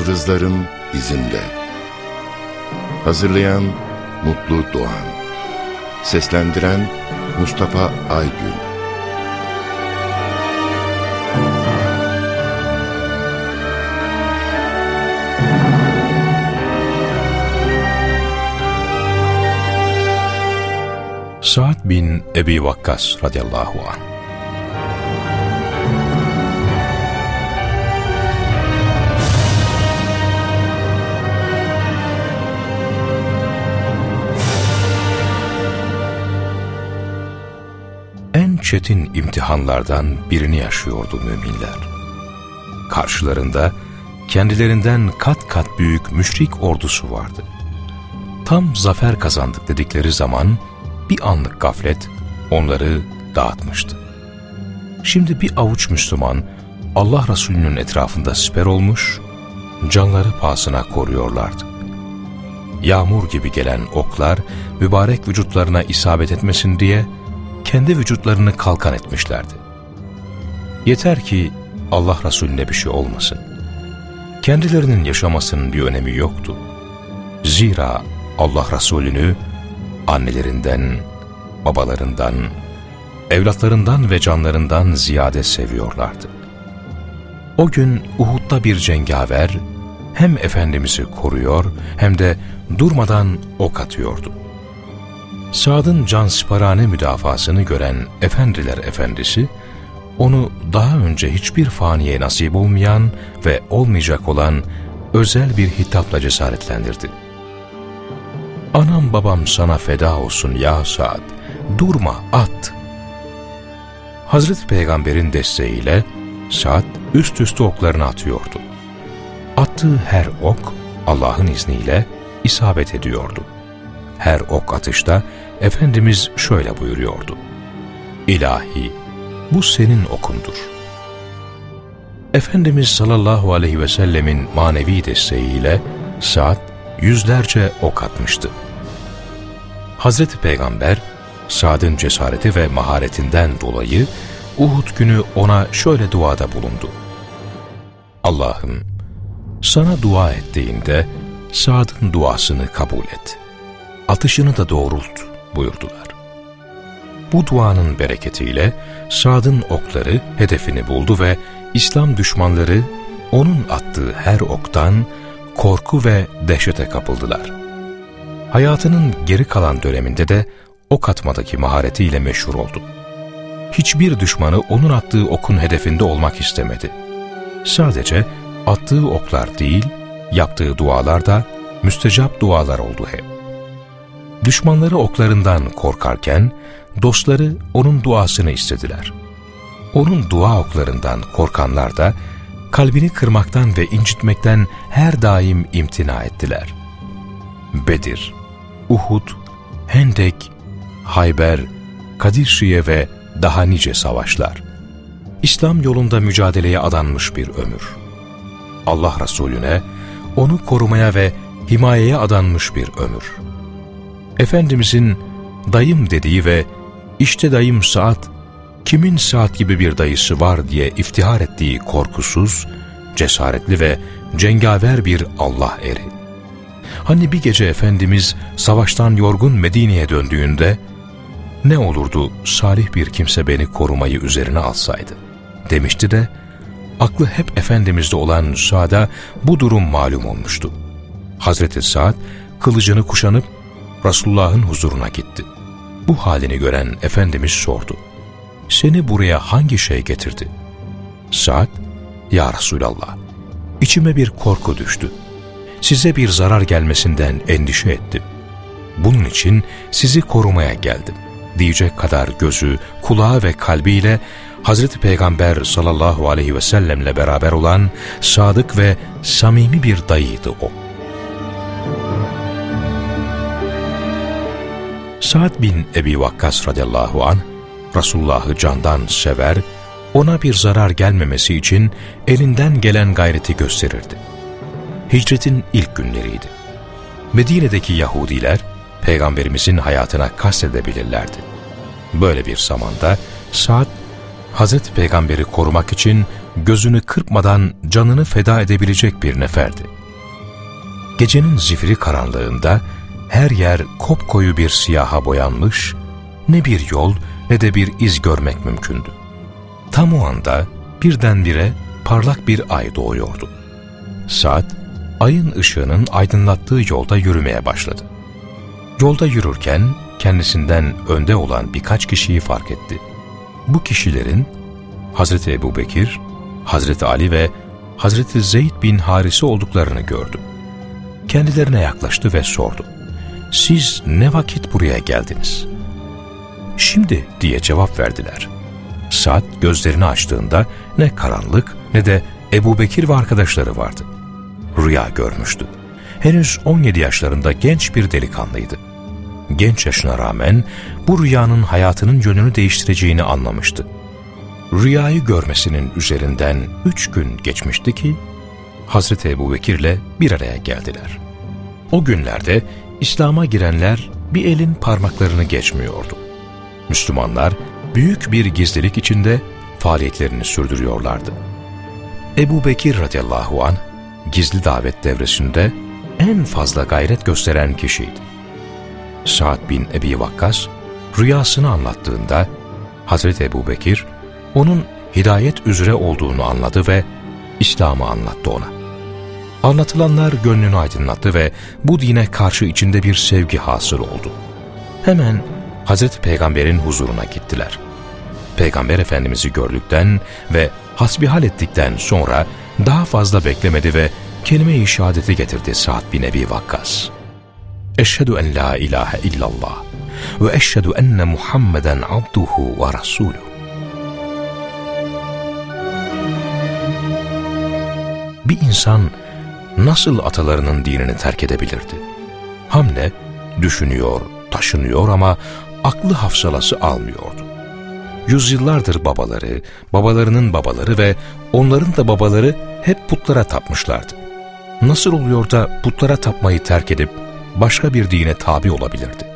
Yıldızların izinde. Hazırlayan Mutlu Doğan. Seslendiren Mustafa Aygün. Sa'd bin Ebi Vakkas radıyallahu anh çetin imtihanlardan birini yaşıyordu müminler. Karşılarında kendilerinden kat kat büyük müşrik ordusu vardı. Tam zafer kazandık dedikleri zaman bir anlık gaflet onları dağıtmıştı. Şimdi bir avuç Müslüman Allah Resulü'nün etrafında siper olmuş, canları pahasına koruyorlardı. Yağmur gibi gelen oklar mübarek vücutlarına isabet etmesin diye kendi vücutlarını kalkan etmişlerdi. Yeter ki Allah Resulüne bir şey olmasın. Kendilerinin yaşamasının bir önemi yoktu. Zira Allah Resulünü annelerinden, babalarından, evlatlarından ve canlarından ziyade seviyorlardı. O gün Uhud'da bir cengaver hem Efendimiz'i koruyor hem de durmadan ok atıyordu. Sa'd'ın cansparane müdafasını gören Efendiler Efendisi, onu daha önce hiçbir faniye nasip olmayan ve olmayacak olan özel bir hitapla cesaretlendirdi. Anam babam sana feda olsun ya Sa'd, durma at. Hazreti Peygamber'in desteğiyle Sa'd üst üste oklarını atıyordu. Attığı her ok Allah'ın izniyle isabet ediyordu. Her ok atışta Efendimiz şöyle buyuruyordu. İlahi, bu senin okundur. Efendimiz sallallahu aleyhi ve sellemin manevi desteğiyle Sa'd yüzlerce ok atmıştı. Hazreti Peygamber, Sa'd'ın cesareti ve maharetinden dolayı Uhud günü ona şöyle duada bulundu. Allah'ım, sana dua ettiğinde Sa'd'ın duasını kabul et. Atışını da doğrult buyurdular. Bu duanın bereketiyle Sa'd'ın okları hedefini buldu ve İslam düşmanları onun attığı her oktan korku ve dehşete kapıldılar. Hayatının geri kalan döneminde de ok atmadaki maharetiyle meşhur oldu. Hiçbir düşmanı onun attığı okun hedefinde olmak istemedi. Sadece attığı oklar değil, yaptığı dualar da müstecap dualar oldu hep. Düşmanları oklarından korkarken, dostları onun duasını istediler. Onun dua oklarından korkanlar da, kalbini kırmaktan ve incitmekten her daim imtina ettiler. Bedir, Uhud, Hendek, Hayber, Kadirşiye ve daha nice savaşlar. İslam yolunda mücadeleye adanmış bir ömür. Allah Resulüne, onu korumaya ve himayeye adanmış bir ömür. Efendimizin dayım dediği ve işte dayım saat, kimin saat gibi bir dayısı var diye iftihar ettiği korkusuz, cesaretli ve cengaver bir Allah eri. Hani bir gece Efendimiz savaştan yorgun Medine'ye döndüğünde, ne olurdu salih bir kimse beni korumayı üzerine alsaydı, demişti de, aklı hep Efendimiz'de olan Sa'da bu durum malum olmuştu. Hazreti Sa'd kılıcını kuşanıp Resulullah'ın huzuruna gitti. Bu halini gören Efendimiz sordu. Seni buraya hangi şey getirdi? Sa'd, Ya Resulallah, içime bir korku düştü. Size bir zarar gelmesinden endişe ettim. Bunun için sizi korumaya geldim. Diyecek kadar gözü, kulağı ve kalbiyle Hazreti Peygamber sallallahu aleyhi ve sellemle beraber olan sadık ve samimi bir dayıydı o. Sa'd bin Ebi Vakkas radıyallahu an Resulullah'ı candan sever, ona bir zarar gelmemesi için elinden gelen gayreti gösterirdi. Hicretin ilk günleriydi. Medine'deki Yahudiler, Peygamberimizin hayatına kastedebilirlerdi. Böyle bir zamanda Sa'd, Hazreti Peygamber'i korumak için gözünü kırpmadan canını feda edebilecek bir neferdi. Gecenin zifiri karanlığında her yer kopkoyu bir siyaha boyanmış, ne bir yol ne de bir iz görmek mümkündü. Tam o anda birdenbire parlak bir ay doğuyordu. Saat, ayın ışığının aydınlattığı yolda yürümeye başladı. Yolda yürürken kendisinden önde olan birkaç kişiyi fark etti. Bu kişilerin Hazreti Ebu Bekir, Hazreti Ali ve Hazreti Zeyd bin Harise olduklarını gördü. Kendilerine yaklaştı ve sordu. Siz ne vakit buraya geldiniz? Şimdi diye cevap verdiler. Saat gözlerini açtığında ne karanlık ne de Ebu Bekir ve arkadaşları vardı. Rüya görmüştü. Henüz 17 yaşlarında genç bir delikanlıydı. Genç yaşına rağmen bu rüyanın hayatının yönünü değiştireceğini anlamıştı. Rüyayı görmesinin üzerinden üç gün geçmişti ki Hazreti Ebu Bekir'le bir araya geldiler. O günlerde İslam'a girenler bir elin parmaklarını geçmiyordu. Müslümanlar büyük bir gizlilik içinde faaliyetlerini sürdürüyorlardı. Ebu Bekir radıyallahu an gizli davet devresinde en fazla gayret gösteren kişiydi. Sa'd bin Ebi Vakkas rüyasını anlattığında Hazreti Ebu Bekir onun hidayet üzere olduğunu anladı ve İslam'ı anlattı ona. Anlatılanlar gönlünü aydınlattı ve bu dine karşı içinde bir sevgi hasıl oldu. Hemen Hazreti Peygamber'in huzuruna gittiler. Peygamber Efendimiz'i gördükten ve hasbihal ettikten sonra daha fazla beklemedi ve kelime-i şehadeti getirdi Sa'd bin Ebi Vakkas. Eşhedü en la ilahe illallah ve eşhedü enne Muhammeden abduhu ve rasuluhu. Bir insan nasıl atalarının dinini terk edebilirdi? Hamle düşünüyor, taşınıyor ama aklı hafsalası almıyordu. Yüzyıllardır babaları, babalarının babaları ve onların da babaları hep putlara tapmışlardı. Nasıl oluyor da putlara tapmayı terk edip başka bir dine tabi olabilirdi?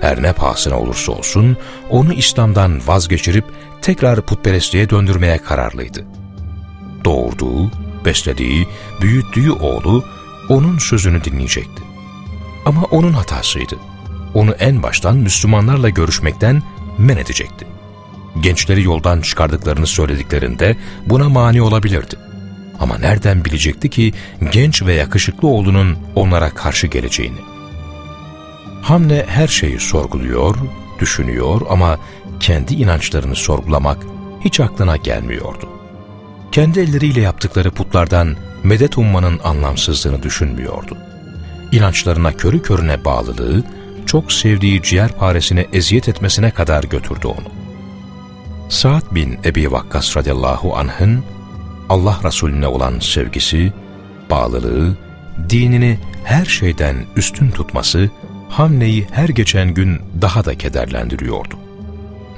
Her ne pahasına olursa olsun onu İslam'dan vazgeçirip tekrar putperestliğe döndürmeye kararlıydı. Doğurduğu, beslediği, büyüttüğü oğlu onun sözünü dinleyecekti. Ama onun hatasıydı. Onu en baştan Müslümanlarla görüşmekten men edecekti. Gençleri yoldan çıkardıklarını söylediklerinde buna mani olabilirdi. Ama nereden bilecekti ki genç ve yakışıklı oğlunun onlara karşı geleceğini? Hamle her şeyi sorguluyor, düşünüyor ama kendi inançlarını sorgulamak hiç aklına gelmiyordu. Kendi elleriyle yaptıkları putlardan medet ummanın anlamsızlığını düşünmüyordu. İnançlarına körü körüne bağlılığı, çok sevdiği ciğerparesine eziyet etmesine kadar götürdü onu. Sa'd bin Ebi Vakkas radıyallahu anh'ın Allah Resulüne olan sevgisi, bağlılığı, dinini her şeyden üstün tutması, Hamle'yi her geçen gün daha da kederlendiriyordu.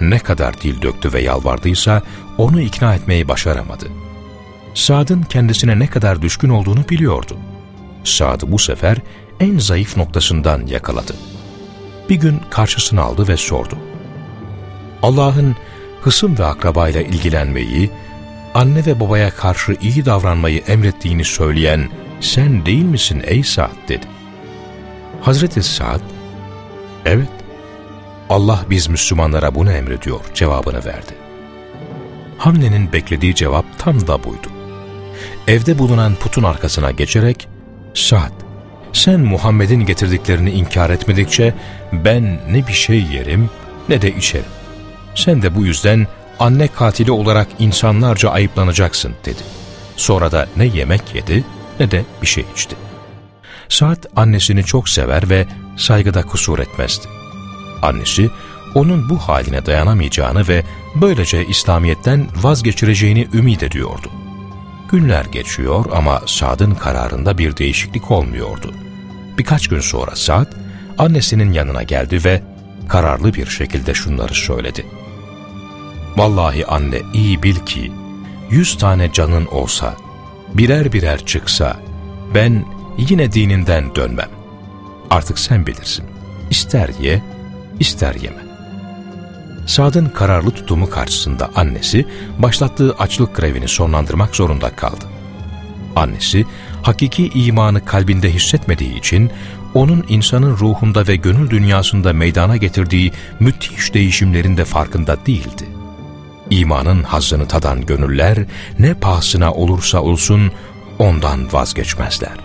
Ne kadar dil döktü ve yalvardıysa onu ikna etmeyi başaramadı. Sa'd'ın kendisine ne kadar düşkün olduğunu biliyordu. Sa'd'ı bu sefer en zayıf noktasından yakaladı. Bir gün karşısına aldı ve sordu. Allah'ın hısım ve akrabayla ilgilenmeyi, anne ve babaya karşı iyi davranmayı emrettiğini söyleyen sen değil misin ey Sa'd dedi. Hazreti Sa'd, evet Allah biz Müslümanlara bunu emrediyor cevabını verdi. Hamle'nin beklediği cevap tam da buydu. Evde bulunan putun arkasına geçerek, Sa'd, sen Muhammed'in getirdiklerini inkar etmedikçe ben ne bir şey yerim ne de içerim. Sen de bu yüzden anne katili olarak insanlarca ayıplanacaksın dedi. Sonra da ne yemek yedi ne de bir şey içti. Saad annesini çok sever ve saygıda kusur etmezdi. Annesi onun bu haline dayanamayacağını ve böylece İslamiyet'ten vazgeçireceğini ümit ediyordu. Günler geçiyor ama Sad'ın kararında bir değişiklik olmuyordu. Birkaç gün sonra Sad, annesinin yanına geldi ve kararlı bir şekilde şunları söyledi. Vallahi anne iyi bil ki, yüz tane canın olsa, birer birer çıksa, ben yine dininden dönmem. Artık sen bilirsin. İster ye, ister yeme. Sad'ın kararlı tutumu karşısında annesi başlattığı açlık grevini sonlandırmak zorunda kaldı. Annesi hakiki imanı kalbinde hissetmediği için onun insanın ruhunda ve gönül dünyasında meydana getirdiği müthiş değişimlerin de farkında değildi. İmanın hazzını tadan gönüller ne pahasına olursa olsun ondan vazgeçmezler.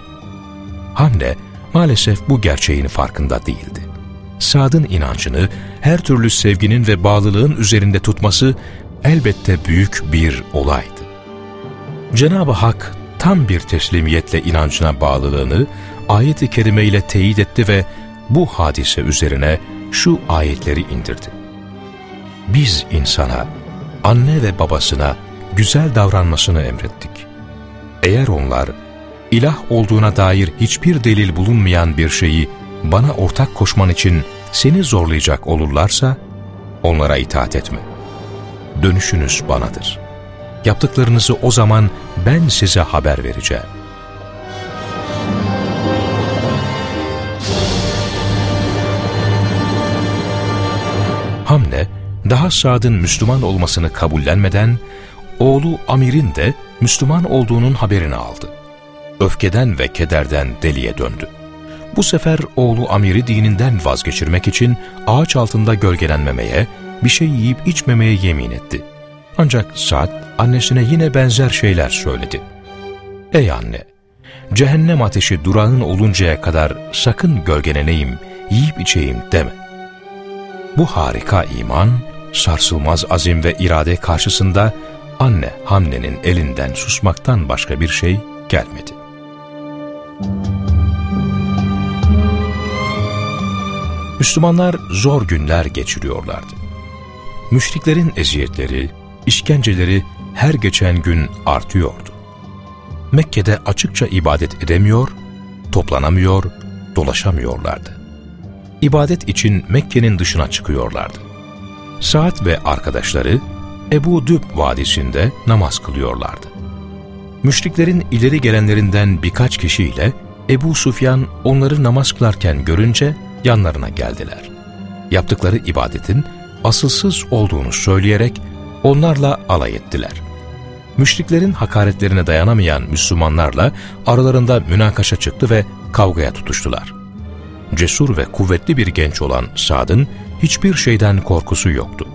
Hamle maalesef bu gerçeğin farkında değildi. Sad'ın inancını her türlü sevginin ve bağlılığın üzerinde tutması elbette büyük bir olaydı. Cenab-ı Hak tam bir teslimiyetle inancına bağlılığını ayet-i kerime ile teyit etti ve bu hadise üzerine şu ayetleri indirdi. Biz insana, anne ve babasına güzel davranmasını emrettik. Eğer onlar, ilah olduğuna dair hiçbir delil bulunmayan bir şeyi bana ortak koşman için seni zorlayacak olurlarsa, onlara itaat etme. Dönüşünüz banadır. Yaptıklarınızı o zaman ben size haber vereceğim. Hamle, daha Sad'ın Müslüman olmasını kabullenmeden, oğlu Amir'in de Müslüman olduğunun haberini aldı. Öfkeden ve kederden deliye döndü. Bu sefer oğlu Amir'i dininden vazgeçirmek için ağaç altında gölgelenmemeye, bir şey yiyip içmemeye yemin etti. Ancak Sa'd annesine yine benzer şeyler söyledi. Ey anne! Cehennem ateşi durağın oluncaya kadar sakın gölgeleneyim, yiyip içeyim deme. Bu harika iman, sarsılmaz azim ve irade karşısında anne Hamle'nin elinden susmaktan başka bir şey gelmedi. Müslümanlar zor günler geçiriyorlardı. Müşriklerin eziyetleri, işkenceleri her geçen gün artıyordu. Mekke'de açıkça ibadet edemiyor, toplanamıyor, dolaşamıyorlardı. İbadet için Mekke'nin dışına çıkıyorlardı. Saat ve arkadaşları Ebu Düb Vadisi'nde namaz kılıyorlardı. Müşriklerin ileri gelenlerinden birkaç kişiyle Ebu Sufyan onları namaz kılarken görünce yanlarına geldiler. Yaptıkları ibadetin asılsız olduğunu söyleyerek onlarla alay ettiler. Müşriklerin hakaretlerine dayanamayan Müslümanlarla aralarında münakaşa çıktı ve kavgaya tutuştular. Cesur ve kuvvetli bir genç olan Sad'ın hiçbir şeyden korkusu yoktu.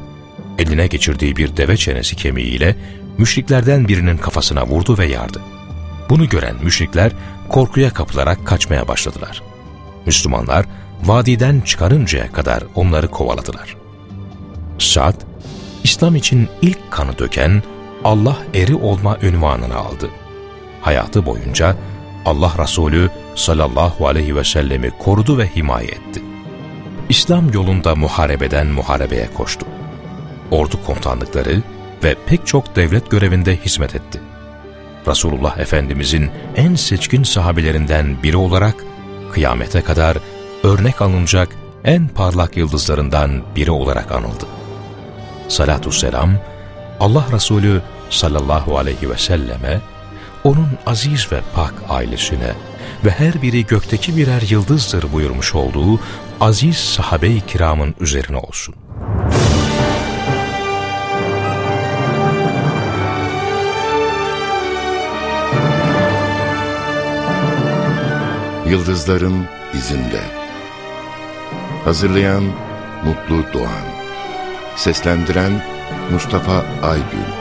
Eline geçirdiği bir deve çenesi kemiğiyle müşriklerden birinin kafasına vurdu ve yardı. Bunu gören müşrikler korkuya kapılarak kaçmaya başladılar. Müslümanlar vadiden çıkarıncaya kadar onları kovaladılar. Sa'd, İslam için ilk kanı döken Allah eri olma ünvanını aldı. Hayatı boyunca Allah Resulü sallallahu aleyhi ve sellemi korudu ve himaye etti. İslam yolunda muharebeden muharebeye koştu. Ordu komutanlıkları ve pek çok devlet görevinde hizmet etti. Resulullah Efendimizin en seçkin sahabelerinden biri olarak kıyamete kadar örnek alınacak en parlak yıldızlarından biri olarak anıldı. Salatü selam, Allah Resulü sallallahu aleyhi ve selleme, onun aziz ve pak ailesine ve her biri gökteki birer yıldızdır buyurmuş olduğu aziz sahabe-i kiramın üzerine olsun. Yıldızların izinde. Hazırlayan Mutlu Doğan. Seslendiren Mustafa Aygün